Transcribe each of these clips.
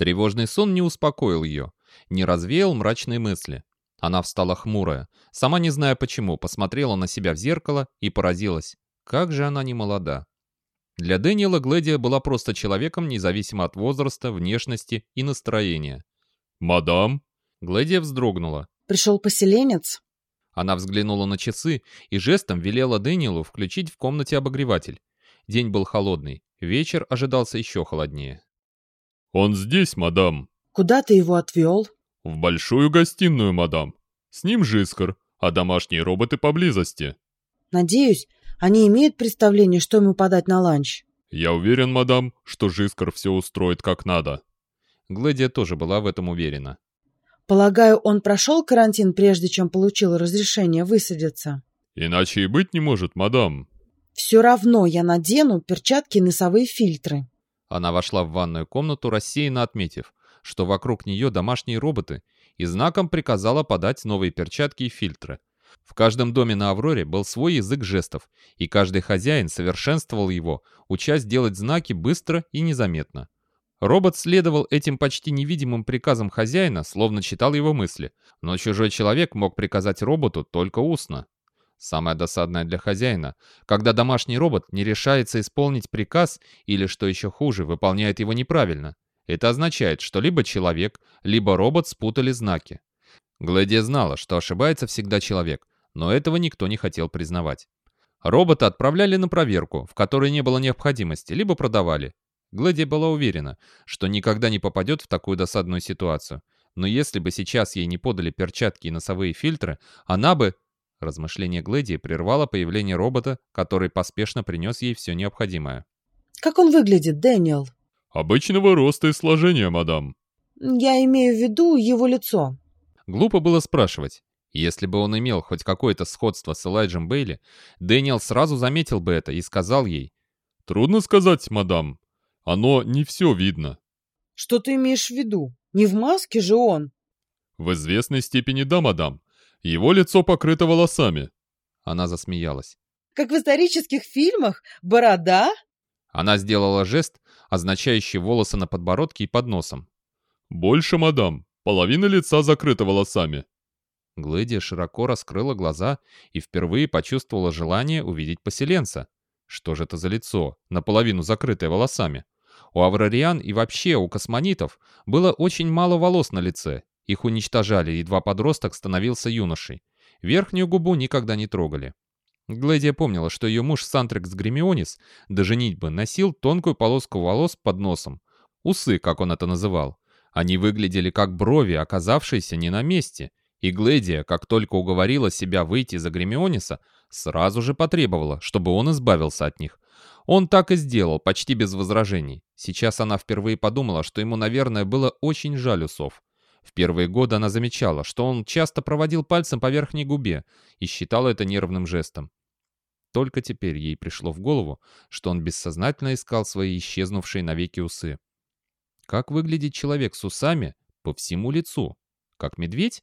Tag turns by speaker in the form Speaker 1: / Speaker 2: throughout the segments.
Speaker 1: Тревожный сон не успокоил ее, не развеял мрачные мысли. Она встала хмурая, сама не зная почему, посмотрела на себя в зеркало и поразилась. Как же она не молода. Для Дэниела Гледия была просто человеком, независимо от возраста, внешности и настроения. «Мадам?» Гледия вздрогнула.
Speaker 2: «Пришел поселенец?»
Speaker 1: Она взглянула на часы и жестом велела Дэниелу включить в комнате обогреватель. День был холодный, вечер ожидался еще холоднее. «Он здесь, мадам».
Speaker 2: «Куда ты его отвел?»
Speaker 1: «В большую гостиную, мадам. С ним Жискар, а домашние роботы поблизости».
Speaker 2: «Надеюсь, они имеют представление, что ему подать на ланч?»
Speaker 1: «Я уверен, мадам, что Жискар все устроит как надо». Гледия тоже была в этом уверена.
Speaker 2: «Полагаю, он прошел карантин, прежде чем получил разрешение высадиться?»
Speaker 1: «Иначе и быть не может, мадам».
Speaker 2: «Все равно я надену перчатки и носовые фильтры».
Speaker 1: Она вошла в ванную комнату, рассеянно отметив, что вокруг нее домашние роботы, и знаком приказала подать новые перчатки и фильтры. В каждом доме на Авроре был свой язык жестов, и каждый хозяин совершенствовал его, учась делать знаки быстро и незаметно. Робот следовал этим почти невидимым приказам хозяина, словно читал его мысли, но чужой человек мог приказать роботу только устно. Самое досадное для хозяина, когда домашний робот не решается исполнить приказ или, что еще хуже, выполняет его неправильно. Это означает, что либо человек, либо робот спутали знаки. Глэдия знала, что ошибается всегда человек, но этого никто не хотел признавать. Робота отправляли на проверку, в которой не было необходимости, либо продавали. Глэдия была уверена, что никогда не попадет в такую досадную ситуацию. Но если бы сейчас ей не подали перчатки и носовые фильтры, она бы... Размышление Глэдии прервало появление робота, который поспешно принес ей все необходимое.
Speaker 2: «Как он выглядит, Дэниел?»
Speaker 1: «Обычного роста и сложения, мадам».
Speaker 2: «Я имею в виду его лицо».
Speaker 1: Глупо было спрашивать. Если бы он имел хоть какое-то сходство с Элайджем Бейли, Дэниел сразу заметил бы это и сказал ей. «Трудно сказать, мадам. Оно не все видно».
Speaker 2: «Что ты имеешь в виду? Не в маске же он?»
Speaker 1: «В известной степени да, мадам. Его лицо покрыто волосами». Она засмеялась.
Speaker 2: «Как в исторических фильмах? Борода?»
Speaker 1: Она сделала жест, означающий волосы на подбородке и под носом. «Больше, мадам. Половина лица закрыта волосами». Глэдия широко раскрыла глаза и впервые почувствовала желание увидеть поселенца. Что же это за лицо, наполовину закрытое волосами? У аврариан и вообще у космонитов было очень мало волос на лице. Их уничтожали, едва подросток становился юношей. Верхнюю губу никогда не трогали. Глэдия помнила, что ее муж Сантрекс Гремионис до женитьбы носил тонкую полоску волос под носом. Усы, как он это называл. Они выглядели как брови, оказавшиеся не на месте. И Глэдия, как только уговорила себя выйти за Гремиониса, сразу же потребовала, чтобы он избавился от них. Он так и сделал, почти без возражений. Сейчас она впервые подумала, что ему, наверное, было очень жаль усов. В первые годы она замечала, что он часто проводил пальцем по верхней губе и считала это нервным жестом. Только теперь ей пришло в голову, что он бессознательно искал свои исчезнувшие навеки усы. Как выглядит человек с усами по всему лицу? Как медведь?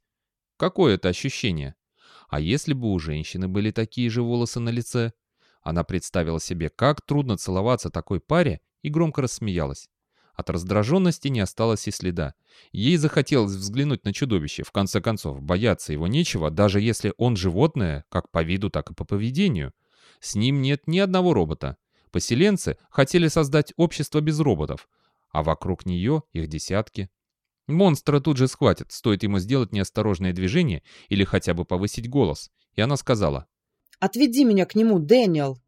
Speaker 1: Какое это ощущение? А если бы у женщины были такие же волосы на лице? Она представила себе, как трудно целоваться такой паре, и громко рассмеялась. От раздраженности не осталось и следа. Ей захотелось взглянуть на чудовище, в конце концов, бояться его нечего, даже если он животное, как по виду, так и по поведению. С ним нет ни одного робота. Поселенцы хотели создать общество без роботов, а вокруг нее их десятки. Монстра тут же схватят, стоит ему сделать неосторожное движение или хотя бы повысить голос. И она сказала.
Speaker 2: «Отведи меня к нему, Дэниел!»